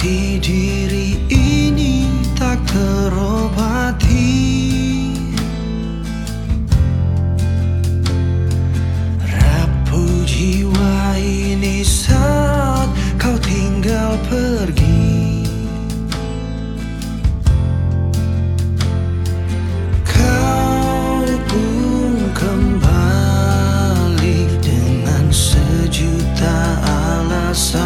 Hati diri ini tak terobati. Rapuh jiwa ini saat kau tinggal pergi. Kau pun kembali dengan sejuta alasan.